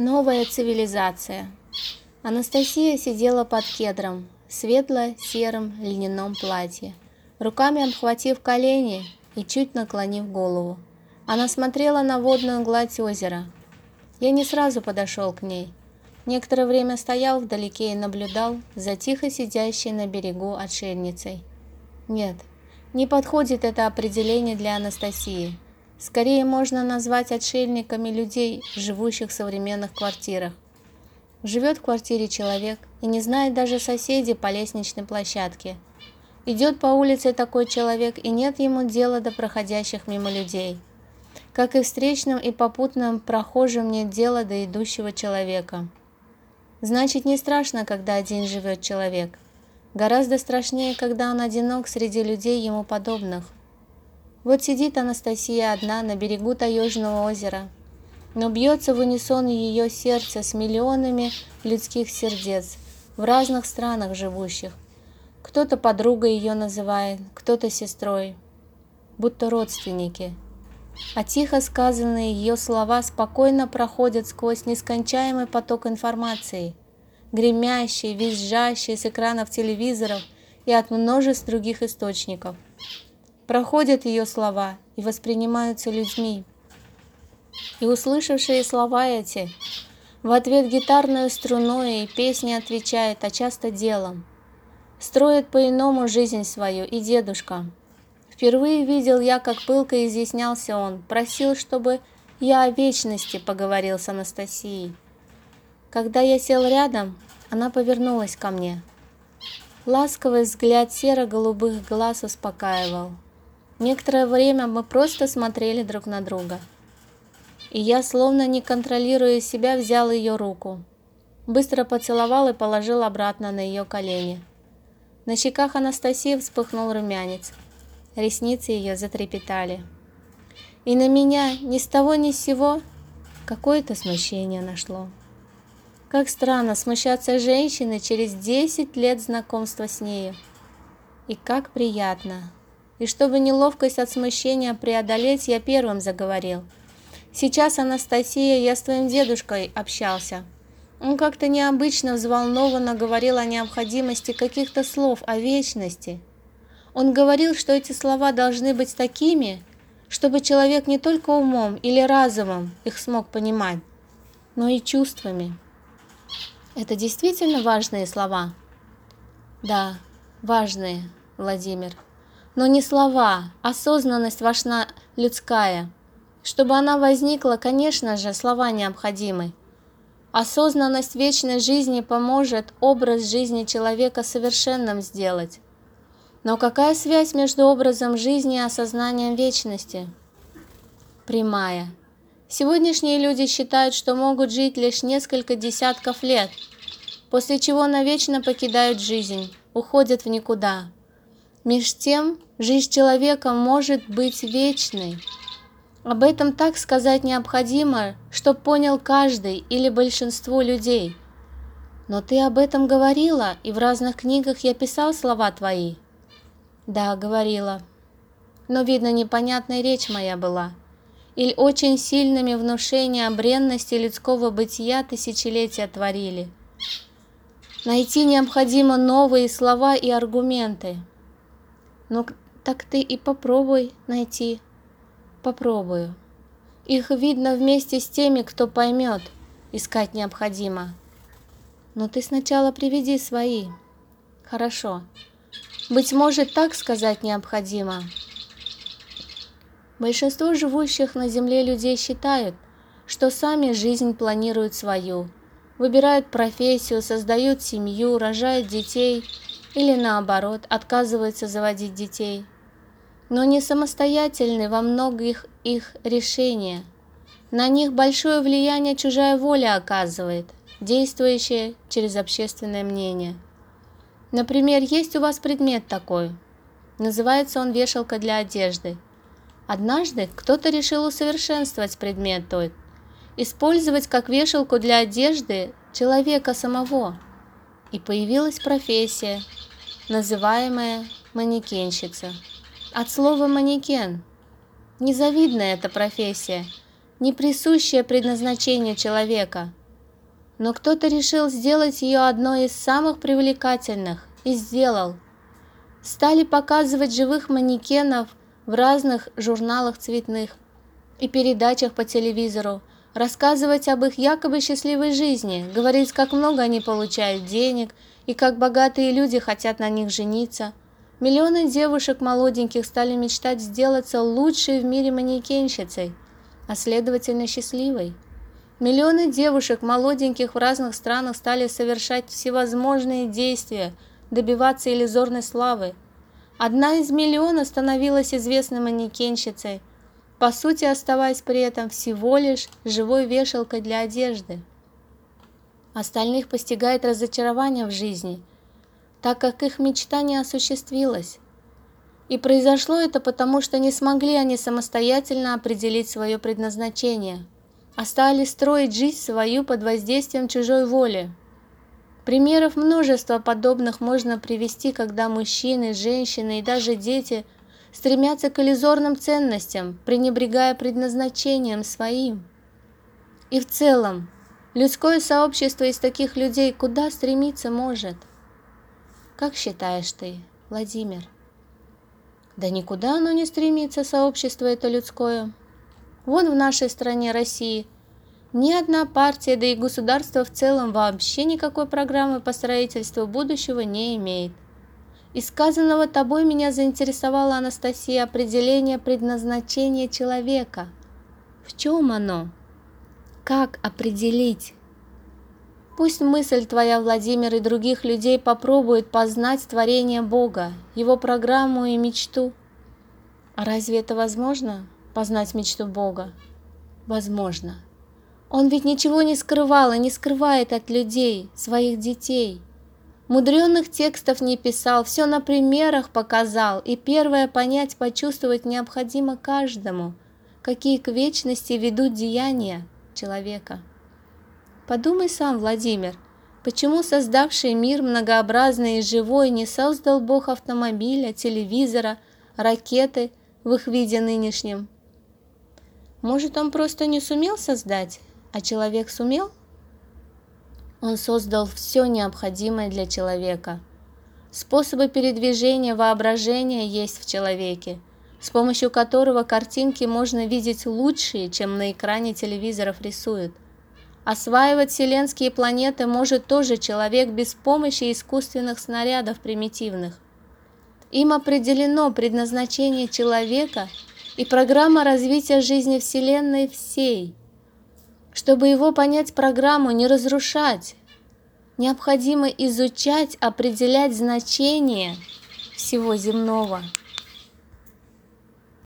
Новая цивилизация. Анастасия сидела под кедром в светло-сером льняном платье, руками обхватив колени и чуть наклонив голову. Она смотрела на водную гладь озера. Я не сразу подошел к ней. Некоторое время стоял вдалеке и наблюдал за тихо сидящей на берегу отшельницей. Нет, не подходит это определение для Анастасии. Скорее можно назвать отшельниками людей, живущих в современных квартирах. Живет в квартире человек и не знает даже соседей по лестничной площадке. Идет по улице такой человек, и нет ему дела до проходящих мимо людей. Как и встречным и попутным прохожим нет дела до идущего человека. Значит, не страшно, когда один живет человек. Гораздо страшнее, когда он одинок среди людей ему подобных. Вот сидит Анастасия одна на берегу Таежного озера, но бьется в унисон ее сердце с миллионами людских сердец в разных странах живущих. Кто-то подругой ее называет, кто-то сестрой, будто родственники. А тихо сказанные ее слова спокойно проходят сквозь нескончаемый поток информации, гремящий, визжащий с экранов телевизоров и от множеств других источников – проходят ее слова и воспринимаются людьми. И услышавшие слова эти, в ответ гитарную струной и песни отвечает, а часто делом. Строит по-иному жизнь свою и дедушка. Впервые видел я, как пылко изъяснялся он, просил, чтобы я о вечности поговорил с Анастасией. Когда я сел рядом, она повернулась ко мне. Ласковый взгляд серо-голубых глаз успокаивал. Некоторое время мы просто смотрели друг на друга. И я, словно не контролируя себя, взял ее руку. Быстро поцеловал и положил обратно на ее колени. На щеках Анастасии вспыхнул румянец. Ресницы ее затрепетали. И на меня ни с того ни с сего какое-то смущение нашло. Как странно смущаться женщины через 10 лет знакомства с нею. И как приятно, и чтобы неловкость от смущения преодолеть, я первым заговорил. «Сейчас, Анастасия, я с твоим дедушкой общался. Он как-то необычно взволнованно говорил о необходимости каких-то слов, о вечности. Он говорил, что эти слова должны быть такими, чтобы человек не только умом или разумом их смог понимать, но и чувствами. Это действительно важные слова? Да, важные, Владимир но не слова, осознанность важна людская. Чтобы она возникла, конечно же, слова необходимы. Осознанность вечной жизни поможет образ жизни человека совершенным сделать. Но какая связь между образом жизни и осознанием вечности? Прямая. Сегодняшние люди считают, что могут жить лишь несколько десятков лет, после чего навечно покидают жизнь, уходят в никуда. Меж тем, жизнь человека может быть вечной. Об этом так сказать необходимо, чтоб понял каждый или большинство людей. Но ты об этом говорила, и в разных книгах я писал слова твои. Да, говорила. Но, видно, непонятная речь моя была. Или очень сильными внушения о бренности людского бытия тысячелетия творили. Найти необходимо новые слова и аргументы – ну, так ты и попробуй найти. Попробую. Их видно вместе с теми, кто поймет. Искать необходимо. Но ты сначала приведи свои. Хорошо. Быть может, так сказать необходимо. Большинство живущих на Земле людей считают, что сами жизнь планируют свою, выбирают профессию, создают семью, рожают детей – или наоборот отказываются заводить детей, но не самостоятельны во многих их решения. На них большое влияние чужая воля оказывает, действующая через общественное мнение. Например, есть у вас предмет такой. Называется он вешалка для одежды. Однажды кто-то решил усовершенствовать предмет тот, использовать как вешалку для одежды человека самого – и появилась профессия, называемая манекенщица. От слова «манекен». Незавидная эта профессия, не присущая предназначению человека. но кто-то решил сделать ее одной из самых привлекательных и сделал. Стали показывать живых манекенов в разных журналах цветных и передачах по телевизору, рассказывать об их якобы счастливой жизни, говорить, как много они получают денег и как богатые люди хотят на них жениться. Миллионы девушек молоденьких стали мечтать сделаться лучшей в мире манекенщицей, а следовательно счастливой. Миллионы девушек молоденьких в разных странах стали совершать всевозможные действия, добиваться иллюзорной славы. Одна из миллиона становилась известной манекенщицей, по сути оставаясь при этом всего лишь живой вешалкой для одежды. Остальных постигает разочарование в жизни, так как их мечта не осуществилась. И произошло это потому, что не смогли они самостоятельно определить свое предназначение – а стали строить жизнь свою под воздействием чужой воли. Примеров множество подобных можно привести, когда мужчины, женщины и даже дети стремятся к иллюзорным ценностям, пренебрегая предназначением своим. И в целом, людское сообщество из таких людей куда стремиться может? Как считаешь ты, Владимир? Да никуда оно не стремится, сообщество это людское. Вон в нашей стране России ни одна партия, да и государство в целом вообще никакой программы по строительству будущего не имеет. Из сказанного тобой меня заинтересовала Анастасия определение предназначения человека. В чем оно? Как определить? Пусть мысль твоя, Владимир, и других людей попробует познать творение Бога, его программу и мечту. А разве это возможно? познать мечту Бога? Возможно. Он ведь ничего не скрывал и не скрывает от людей, своих детей. Мудренных текстов не писал, все на примерах показал, и первое понять, почувствовать необходимо каждому, какие к вечности ведут деяния человека. Подумай сам, Владимир, почему создавший мир многообразный и живой не создал Бог автомобиля, телевизора, ракеты в их виде нынешнем? Может, он просто не сумел создать, а человек сумел? Он создал все необходимое для человека. Способы передвижения воображения есть в человеке, с помощью которого картинки можно видеть лучшие, чем на экране телевизоров рисуют. Осваивать вселенские планеты может тоже человек без помощи искусственных снарядов примитивных. Им определено предназначение человека и программа развития жизни Вселенной всей. Чтобы его понять программу, не разрушать, необходимо изучать, определять значение всего земного –